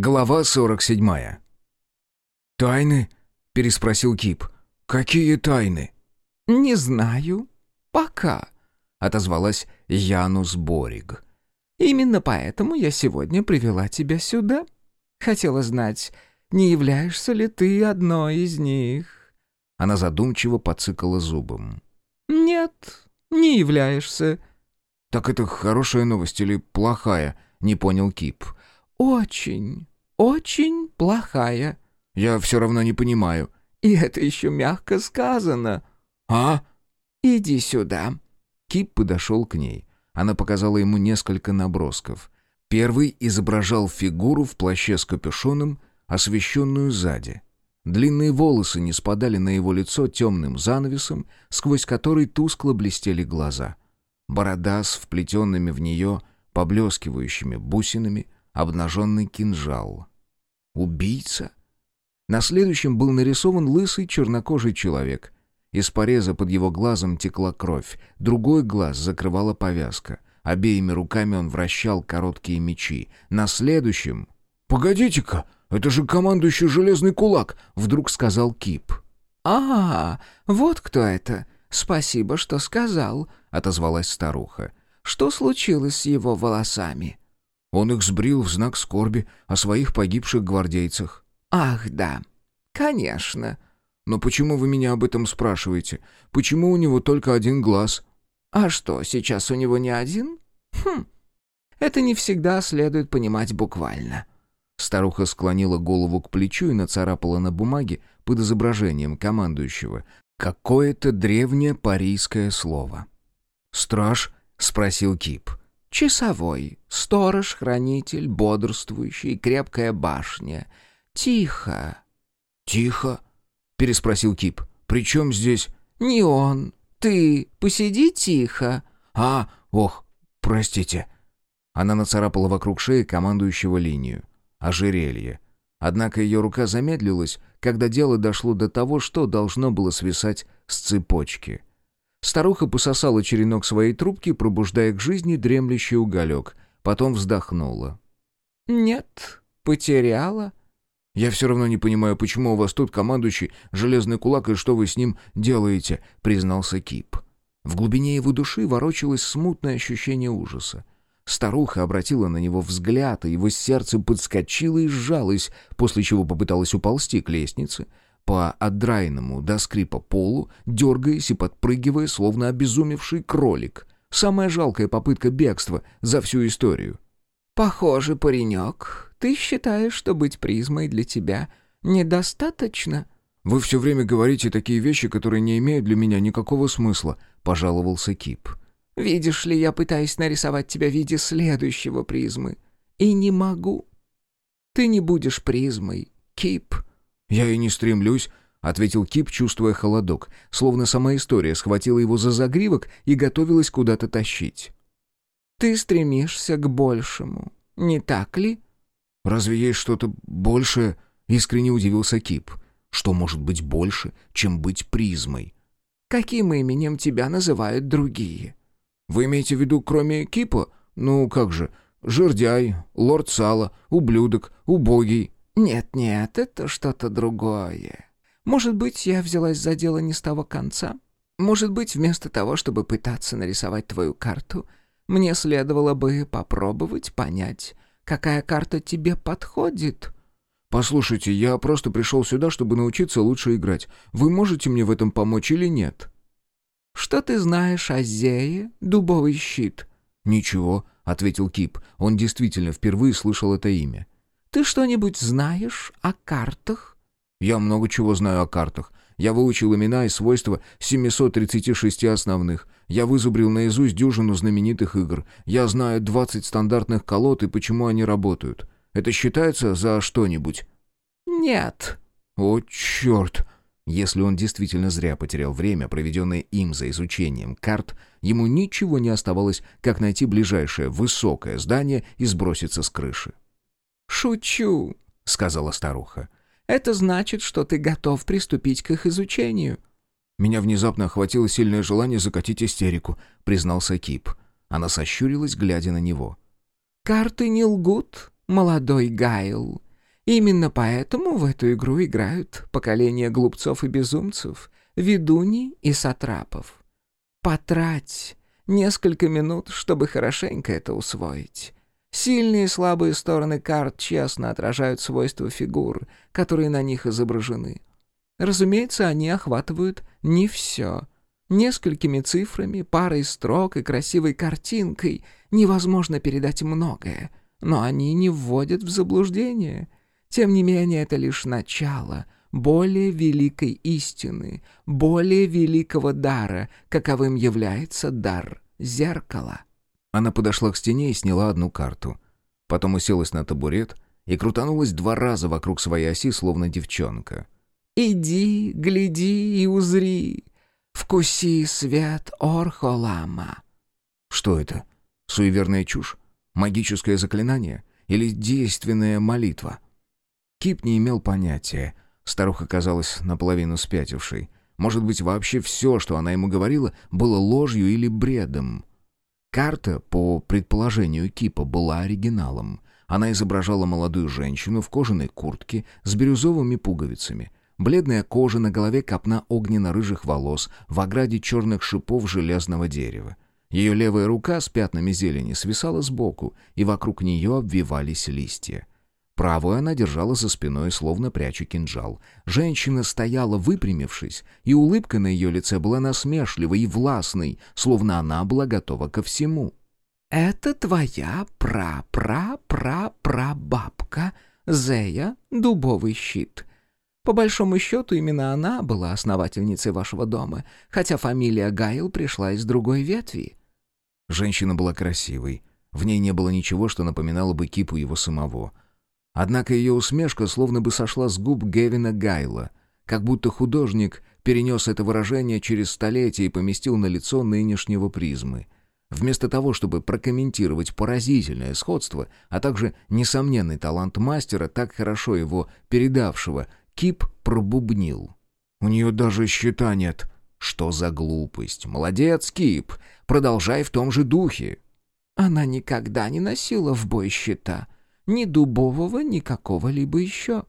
Глава 47. «Тайны?» — переспросил Кип. «Какие тайны?» «Не знаю. Пока», — отозвалась Янус Бориг. «Именно поэтому я сегодня привела тебя сюда. Хотела знать, не являешься ли ты одной из них?» Она задумчиво подцикала зубом. «Нет, не являешься». «Так это хорошая новость или плохая?» — не понял Кип. «Очень, очень плохая». «Я все равно не понимаю». «И это еще мягко сказано». «А?» «Иди сюда». Кип подошел к ней. Она показала ему несколько набросков. Первый изображал фигуру в плаще с капюшоном, освещенную сзади. Длинные волосы не спадали на его лицо темным занавесом, сквозь который тускло блестели глаза. Борода с вплетенными в нее поблескивающими бусинами — обнаженный кинжал. Убийца? На следующем был нарисован лысый чернокожий человек. Из пореза под его глазом текла кровь, другой глаз закрывала повязка. Обеими руками он вращал короткие мечи. На следующем... «Погодите-ка, это же командующий железный кулак!» — вдруг сказал Кип. «А, вот кто это! Спасибо, что сказал!» — отозвалась старуха. «Что случилось с его волосами?» Он их сбрил в знак скорби о своих погибших гвардейцах. «Ах, да, конечно». «Но почему вы меня об этом спрашиваете? Почему у него только один глаз?» «А что, сейчас у него не один?» «Хм, это не всегда следует понимать буквально». Старуха склонила голову к плечу и нацарапала на бумаге под изображением командующего какое-то древнее парийское слово. «Страж?» — спросил Кип. Часовой, сторож, хранитель, бодрствующий, крепкая башня. Тихо. Тихо? Переспросил Кип. При чем здесь? Не он. Ты посиди тихо. А, ох, простите. Она нацарапала вокруг шеи командующего линию. Ожерелье. Однако ее рука замедлилась, когда дело дошло до того, что должно было свисать с цепочки. Старуха пососала черенок своей трубки, пробуждая к жизни дремлющий уголек. Потом вздохнула. «Нет, потеряла». «Я все равно не понимаю, почему у вас тут командующий железный кулак и что вы с ним делаете», — признался Кип. В глубине его души ворочалось смутное ощущение ужаса. Старуха обратила на него взгляд, и его сердце подскочило и сжалось, после чего попыталась уползти к лестнице — по отдраенному до скрипа полу, дергаясь и подпрыгивая, словно обезумевший кролик. Самая жалкая попытка бегства за всю историю. «Похоже, паренек, ты считаешь, что быть призмой для тебя недостаточно?» «Вы все время говорите такие вещи, которые не имеют для меня никакого смысла», — пожаловался Кип. «Видишь ли, я пытаюсь нарисовать тебя в виде следующего призмы. И не могу. Ты не будешь призмой, Кип». «Я и не стремлюсь», — ответил Кип, чувствуя холодок, словно сама история схватила его за загривок и готовилась куда-то тащить. «Ты стремишься к большему, не так ли?» «Разве есть что-то большее?» — искренне удивился Кип. «Что может быть больше, чем быть призмой?» «Каким именем тебя называют другие?» «Вы имеете в виду, кроме Кипа? Ну, как же, жердяй, лорд Сала, ублюдок, убогий...» «Нет-нет, это что-то другое. Может быть, я взялась за дело не с того конца? Может быть, вместо того, чтобы пытаться нарисовать твою карту, мне следовало бы попробовать понять, какая карта тебе подходит?» «Послушайте, я просто пришел сюда, чтобы научиться лучше играть. Вы можете мне в этом помочь или нет?» «Что ты знаешь о Зее, дубовый щит?» «Ничего», — ответил Кип. Он действительно впервые слышал это имя. Ты что-нибудь знаешь о картах?» «Я много чего знаю о картах. Я выучил имена и свойства 736 основных. Я вызубрил наизусть дюжину знаменитых игр. Я знаю 20 стандартных колод и почему они работают. Это считается за что-нибудь?» «Нет». «О, черт!» Если он действительно зря потерял время, проведенное им за изучением карт, ему ничего не оставалось, как найти ближайшее высокое здание и сброситься с крыши. «Шучу», — сказала старуха. «Это значит, что ты готов приступить к их изучению». «Меня внезапно охватило сильное желание закатить истерику», — признался Кип. Она сощурилась, глядя на него. «Карты не лгут, молодой Гайл. Именно поэтому в эту игру играют поколения глупцов и безумцев, ведуней и сатрапов. Потрать несколько минут, чтобы хорошенько это усвоить. Сильные и слабые стороны карт честно отражают свойства фигур, которые на них изображены. Разумеется, они охватывают не все. Несколькими цифрами, парой строк и красивой картинкой невозможно передать многое, но они не вводят в заблуждение. Тем не менее, это лишь начало более великой истины, более великого дара, каковым является дар зеркала. Она подошла к стене и сняла одну карту. Потом уселась на табурет и крутанулась два раза вокруг своей оси, словно девчонка. «Иди, гляди и узри, вкуси свет Орхолама». Что это? Суеверная чушь? Магическое заклинание? Или действенная молитва? Кип не имел понятия. Старуха казалась наполовину спятившей. Может быть, вообще все, что она ему говорила, было ложью или бредом. Карта, по предположению Кипа, была оригиналом. Она изображала молодую женщину в кожаной куртке с бирюзовыми пуговицами. Бледная кожа, на голове копна огненно-рыжих волос, в ограде черных шипов железного дерева. Ее левая рука с пятнами зелени свисала сбоку, и вокруг нее обвивались листья. Правую она держала за спиной, словно пряча кинжал. Женщина стояла, выпрямившись, и улыбка на ее лице была насмешливой и властной, словно она была готова ко всему. «Это твоя пра-пра-пра-прабабка, Зея, дубовый щит. По большому счету, именно она была основательницей вашего дома, хотя фамилия Гайл пришла из другой ветви». Женщина была красивой. В ней не было ничего, что напоминало бы кипу его самого — Однако ее усмешка словно бы сошла с губ Гевина Гайла, как будто художник перенес это выражение через столетия и поместил на лицо нынешнего призмы. Вместо того, чтобы прокомментировать поразительное сходство, а также несомненный талант мастера, так хорошо его передавшего, Кип пробубнил. «У нее даже счета нет». «Что за глупость? Молодец, Кип! Продолжай в том же духе!» «Она никогда не носила в бой счета», ни дубового, ни какого-либо еще.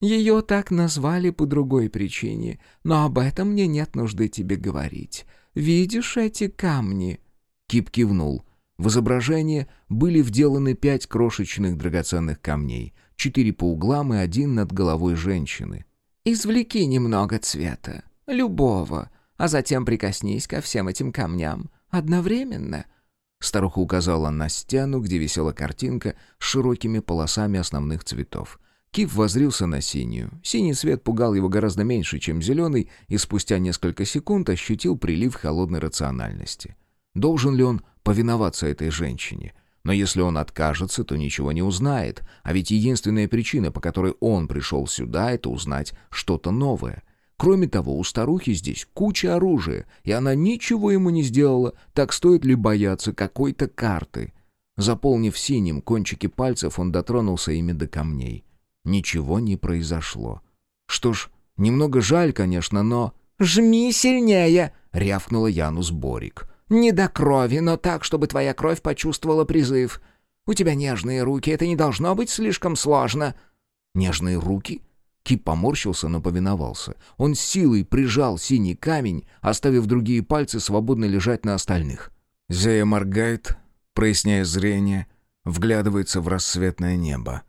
Ее так назвали по другой причине, но об этом мне нет нужды тебе говорить. Видишь эти камни?» Кип кивнул. В изображение были вделаны пять крошечных драгоценных камней, четыре по углам и один над головой женщины. «Извлеки немного цвета, любого, а затем прикоснись ко всем этим камням одновременно», Старуха указала на стену, где висела картинка с широкими полосами основных цветов. Кип возрился на синюю. Синий цвет пугал его гораздо меньше, чем зеленый, и спустя несколько секунд ощутил прилив холодной рациональности. Должен ли он повиноваться этой женщине? Но если он откажется, то ничего не узнает, а ведь единственная причина, по которой он пришел сюда, это узнать что-то новое. Кроме того, у старухи здесь куча оружия, и она ничего ему не сделала, так стоит ли бояться какой-то карты? Заполнив синим кончики пальцев, он дотронулся ими до камней. Ничего не произошло. Что ж, немного жаль, конечно, но... «Жми сильнее!» — рявкнула Янус Борик. «Не до крови, но так, чтобы твоя кровь почувствовала призыв. У тебя нежные руки, это не должно быть слишком сложно». «Нежные руки?» Кип поморщился, но повиновался. Он силой прижал синий камень, оставив другие пальцы свободно лежать на остальных. Зея моргает, проясняя зрение, вглядывается в рассветное небо.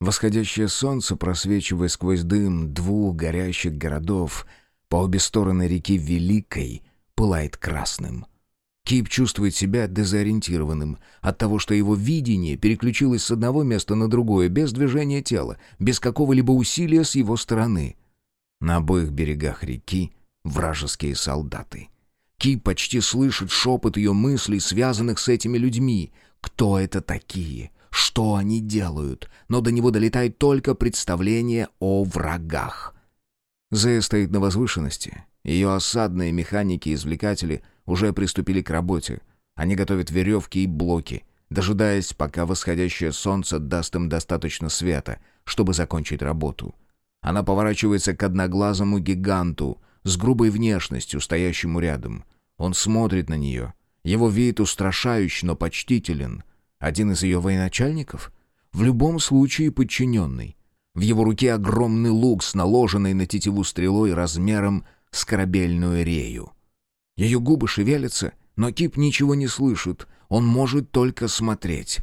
Восходящее солнце, просвечивая сквозь дым двух горящих городов по обе стороны реки Великой, пылает красным. Кип чувствует себя дезориентированным от того, что его видение переключилось с одного места на другое, без движения тела, без какого-либо усилия с его стороны. На обоих берегах реки вражеские солдаты. Кип почти слышит шепот ее мыслей, связанных с этими людьми. Кто это такие? Что они делают? Но до него долетает только представление о врагах. Зея стоит на возвышенности. Ее осадные механики-извлекатели уже приступили к работе. Они готовят веревки и блоки, дожидаясь, пока восходящее солнце даст им достаточно света, чтобы закончить работу. Она поворачивается к одноглазому гиганту с грубой внешностью, стоящему рядом. Он смотрит на нее. Его вид устрашающий, но почтителен. Один из ее военачальников? В любом случае подчиненный. В его руке огромный лук с наложенной на тетиву стрелой размером с корабельную рею. Ее губы шевелятся, но Кип ничего не слышит, он может только смотреть.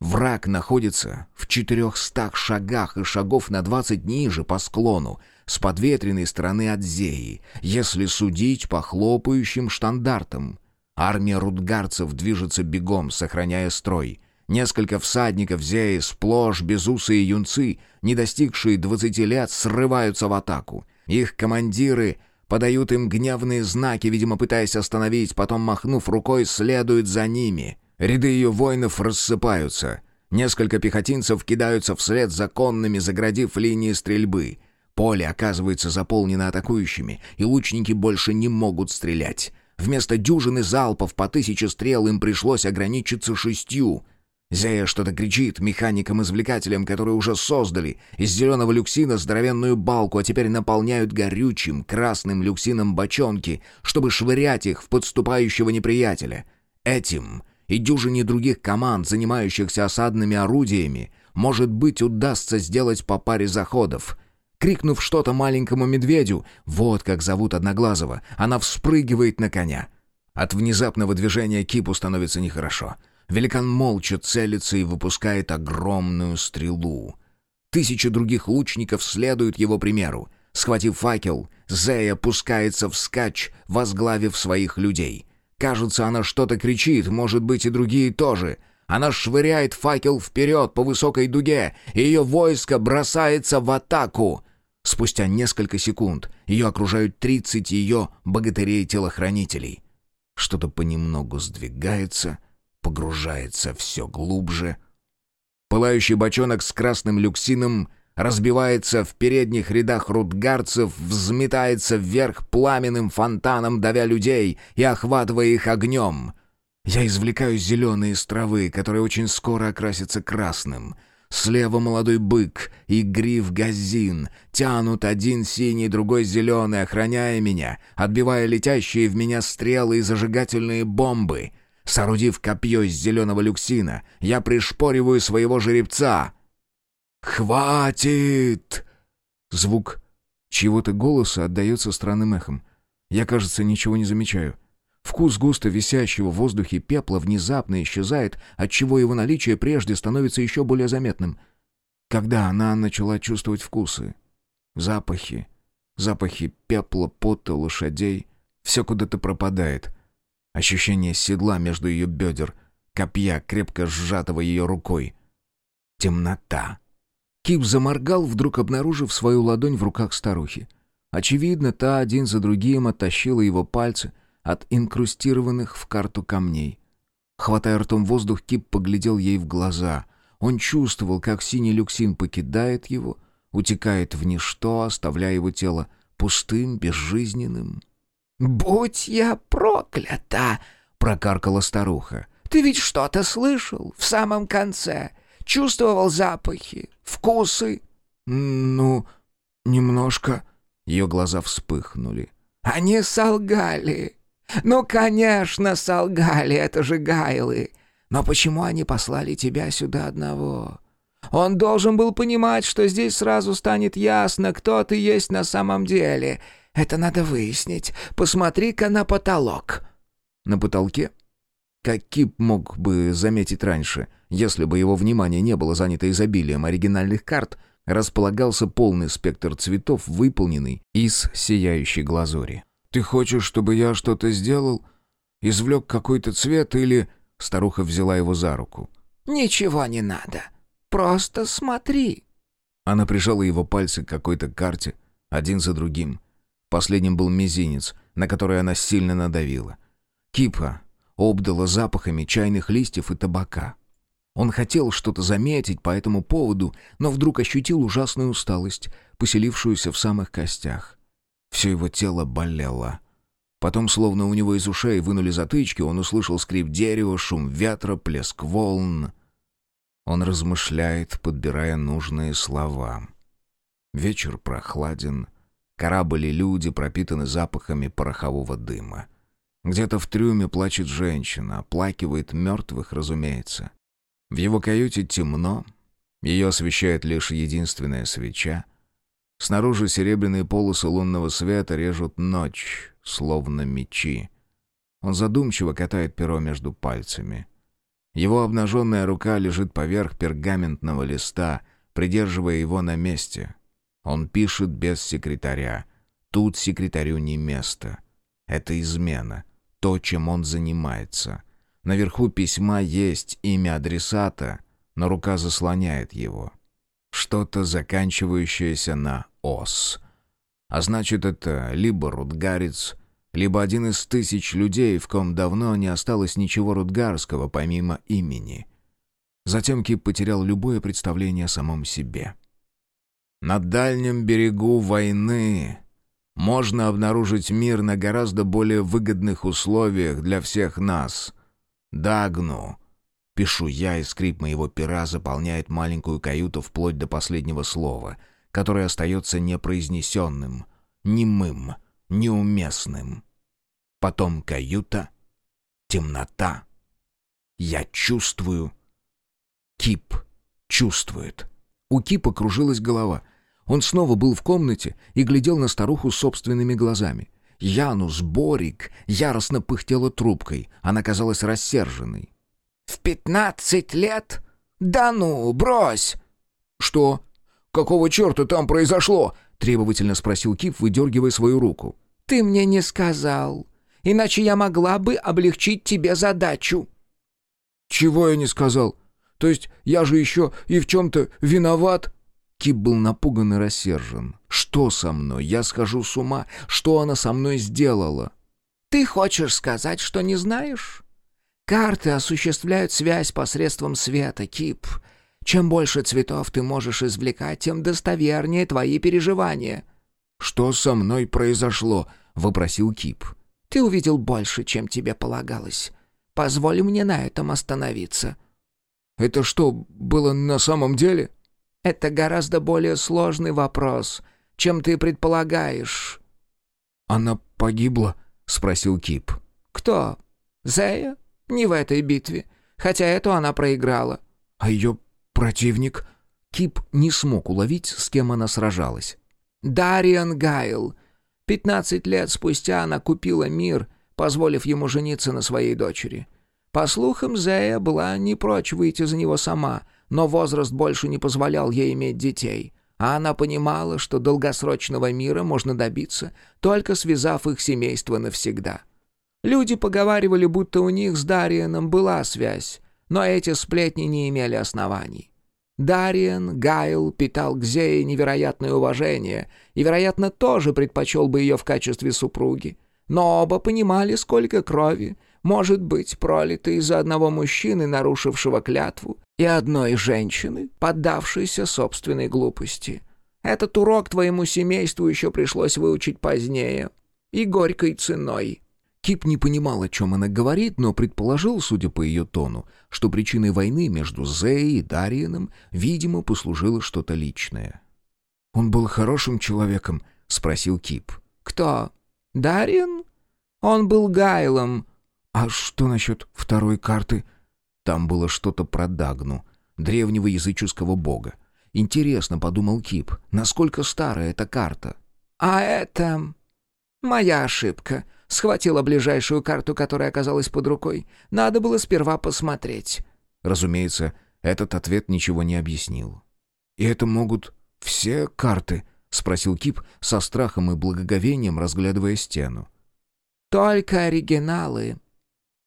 Враг находится в четырехстах шагах и шагов на двадцать ниже по склону, с подветренной стороны от Зеи, если судить по хлопающим штандартам. Армия рудгарцев движется бегом, сохраняя строй. Несколько всадников Зеи, сплошь безусые юнцы, не достигшие двадцати лет, срываются в атаку. Их командиры подают им гневные знаки, видимо, пытаясь остановить, потом, махнув рукой, следуют за ними. Ряды ее воинов рассыпаются. Несколько пехотинцев кидаются вслед за конными, заградив линии стрельбы. Поле оказывается заполнено атакующими, и лучники больше не могут стрелять. Вместо дюжины залпов по тысяче стрел им пришлось ограничиться шестью. Зея что-то кричит механикам-извлекателям, которые уже создали из зеленого люксина здоровенную балку, а теперь наполняют горючим красным люксином бочонки, чтобы швырять их в подступающего неприятеля. Этим и дюжине других команд, занимающихся осадными орудиями, может быть, удастся сделать по паре заходов. Крикнув что-то маленькому медведю, вот как зовут Одноглазого, она вспрыгивает на коня. От внезапного движения Кипу становится нехорошо. Великан молча целится и выпускает огромную стрелу. Тысячи других лучников следуют его примеру. Схватив факел, Зея пускается вскачь, возглавив своих людей — Кажется, она что-то кричит, может быть, и другие тоже. Она швыряет факел вперед по высокой дуге, и ее войско бросается в атаку. Спустя несколько секунд ее окружают тридцать ее богатырей-телохранителей. Что-то понемногу сдвигается, погружается все глубже. Пылающий бочонок с красным люксином разбивается в передних рядах рудгарцев, взметается вверх пламенным фонтаном, давя людей и охватывая их огнем. Я извлекаю зеленые из травы, которые очень скоро окрасятся красным. Слева молодой бык и гриф газин тянут один синий, другой зеленый, охраняя меня, отбивая летящие в меня стрелы и зажигательные бомбы. Соорудив копье из зеленого люксина, я пришпориваю своего жеребца — «Хватит!» Звук чьего-то голоса отдается странным эхом. Я, кажется, ничего не замечаю. Вкус густо висящего в воздухе пепла внезапно исчезает, отчего его наличие прежде становится еще более заметным. Когда она начала чувствовать вкусы, запахи, запахи пепла, пота, лошадей, все куда-то пропадает. Ощущение седла между ее бедер, копья, крепко сжатого ее рукой. Темнота. Кип заморгал, вдруг обнаружив свою ладонь в руках старухи. Очевидно, та один за другим оттащила его пальцы от инкрустированных в карту камней. Хватая ртом воздух, Кип поглядел ей в глаза. Он чувствовал, как синий люксин покидает его, утекает в ничто, оставляя его тело пустым, безжизненным. «Будь я проклята!» — прокаркала старуха. «Ты ведь что-то слышал в самом конце? Чувствовал запахи, вкусы?» «Ну, немножко...» Ее глаза вспыхнули. «Они солгали. Ну, конечно, солгали, это же Гайлы. Но почему они послали тебя сюда одного? Он должен был понимать, что здесь сразу станет ясно, кто ты есть на самом деле. Это надо выяснить. Посмотри-ка на потолок». На потолке как Кип мог бы заметить раньше, если бы его внимание не было занято изобилием оригинальных карт, располагался полный спектр цветов, выполненный из сияющей глазури. «Ты хочешь, чтобы я что-то сделал? Извлек какой-то цвет или...» Старуха взяла его за руку. «Ничего не надо. Просто смотри». Она прижала его пальцы к какой-то карте, один за другим. Последним был мизинец, на который она сильно надавила. Кипа обдало запахами чайных листьев и табака. Он хотел что-то заметить по этому поводу, но вдруг ощутил ужасную усталость, поселившуюся в самых костях. Все его тело болело. Потом, словно у него из ушей вынули затычки, он услышал скрип дерева, шум ветра, плеск волн. Он размышляет, подбирая нужные слова. Вечер прохладен, корабль и люди пропитаны запахами порохового дыма. Где-то в трюме плачет женщина, оплакивает мертвых, разумеется. В его каюте темно, Ее освещает лишь единственная свеча. Снаружи серебряные полосы лунного света режут ночь, словно мечи. Он задумчиво катает перо между пальцами. Его обнаженная рука лежит поверх пергаментного листа, придерживая его на месте. Он пишет без секретаря. Тут секретарю не место. Это измена. То, чем он занимается. Наверху письма есть имя адресата, но рука заслоняет его. Что-то заканчивающееся на «ос». А значит, это либо рудгарец, либо один из тысяч людей, в ком давно не осталось ничего рудгарского помимо имени. Затем Кип потерял любое представление о самом себе. На дальнем берегу войны можно обнаружить мир на гораздо более выгодных условиях для всех нас. Дагну. Пишу я, и скрип моего пера заполняет маленькую каюту вплоть до последнего слова, которое остается непроизнесенным, немым, неуместным. Потом каюта, темнота. Я чувствую. Кип чувствует. У Кипа кружилась голова. Он снова был в комнате и глядел на старуху собственными глазами. Янус Борик яростно пыхтела трубкой. Она казалась рассерженной. «В пятнадцать лет? Да ну, брось!» «Что? Какого черта там произошло?» — требовательно спросил Кип, выдергивая свою руку. «Ты мне не сказал, иначе я могла бы облегчить тебе задачу». «Чего я не сказал? То есть я же еще и в чем-то виноват?» Кип был напуган и рассержен. «Что со мной? Я схожу с ума. Что она со мной сделала?» «Ты хочешь сказать, что не знаешь?» «Карты осуществляют связь посредством света, Кип. Чем больше цветов ты можешь извлекать, тем достовернее твои переживания». «Что со мной произошло?» — вопросил Кип. «Ты увидел больше, чем тебе полагалось. Позволь мне на этом остановиться». «Это что, было на самом деле?» Это гораздо более сложный вопрос, чем ты предполагаешь». «Она погибла?» — спросил Кип. «Кто? Зея? Не в этой битве. Хотя эту она проиграла». «А ее противник?» Кип не смог уловить, с кем она сражалась. «Дариан Гайл. Пятнадцать лет спустя она купила мир, позволив ему жениться на своей дочери. По слухам, Зея была не прочь выйти за него сама, но возраст больше не позволял ей иметь детей, а она понимала, что долгосрочного мира можно добиться, только связав их семейство навсегда. Люди поговаривали, будто у них с Дарианом была связь, но эти сплетни не имели оснований. Дариан Гайл питал к Зее невероятное уважение и, вероятно, тоже предпочел бы ее в качестве супруги. Но оба понимали, сколько крови может быть пролито из-за одного мужчины, нарушившего клятву, и одной женщины, поддавшейся собственной глупости. Этот урок твоему семейству еще пришлось выучить позднее. И горькой ценой». Кип не понимал, о чем она говорит, но предположил, судя по ее тону, что причиной войны между Зеей и Дарианом, видимо, послужило что-то личное. «Он был хорошим человеком?» — спросил Кип. «Кто? Дариан? Он был Гайлом». «А что насчет второй карты?» Там было что-то про Дагну, древнего языческого бога. Интересно, подумал Кип, насколько старая эта карта. А это... моя ошибка. Схватила ближайшую карту, которая оказалась под рукой. Надо было сперва посмотреть. Разумеется, этот ответ ничего не объяснил. «И это могут все карты?» — спросил Кип со страхом и благоговением, разглядывая стену. «Только оригиналы».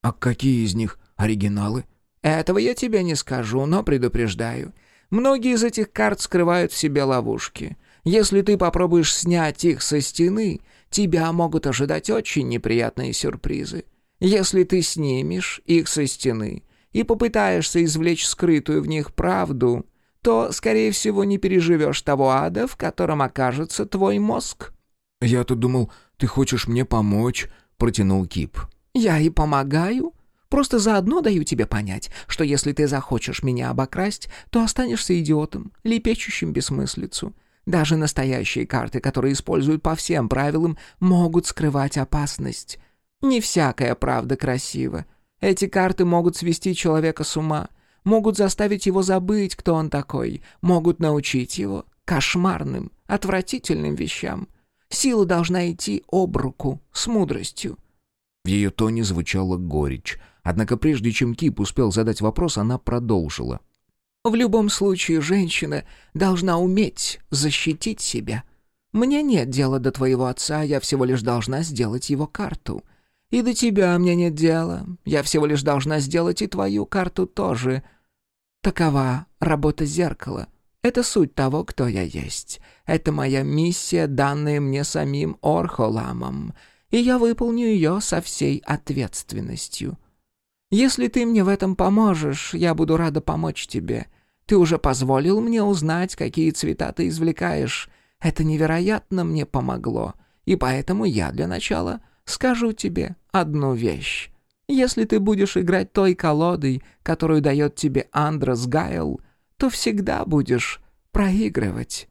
«А какие из них оригиналы?» Этого я тебе не скажу, но предупреждаю. Многие из этих карт скрывают в себе ловушки. Если ты попробуешь снять их со стены, тебя могут ожидать очень неприятные сюрпризы. Если ты снимешь их со стены и попытаешься извлечь скрытую в них правду, то, скорее всего, не переживешь того ада, в котором окажется твой мозг». «Я-то думал, ты хочешь мне помочь», — протянул Кип. «Я и помогаю», Просто заодно даю тебе понять, что если ты захочешь меня обокрасть, то останешься идиотом, лепечущим бессмыслицу. Даже настоящие карты, которые используют по всем правилам, могут скрывать опасность. Не всякая правда красива. Эти карты могут свести человека с ума. могут заставить его забыть, кто он такой, могут научить его кошмарным, отвратительным вещам. Сила должна идти об руку с мудростью. В ее тоне звучала горечь. Однако прежде чем Кип успел задать вопрос, она продолжила. «В любом случае, женщина должна уметь защитить себя. Мне нет дела до твоего отца, я всего лишь должна сделать его карту. И до тебя мне нет дела, я всего лишь должна сделать и твою карту тоже. Такова работа зеркала. Это суть того, кто я есть. Это моя миссия, данная мне самим Орхоламом, и я выполню ее со всей ответственностью. Если ты мне в этом поможешь, я буду рада помочь тебе. Ты уже позволил мне узнать, какие цвета ты извлекаешь. Это невероятно мне помогло, и поэтому я для начала скажу тебе одну вещь. Если ты будешь играть той колодой, которую дает тебе Андрос Гайл, то всегда будешь проигрывать.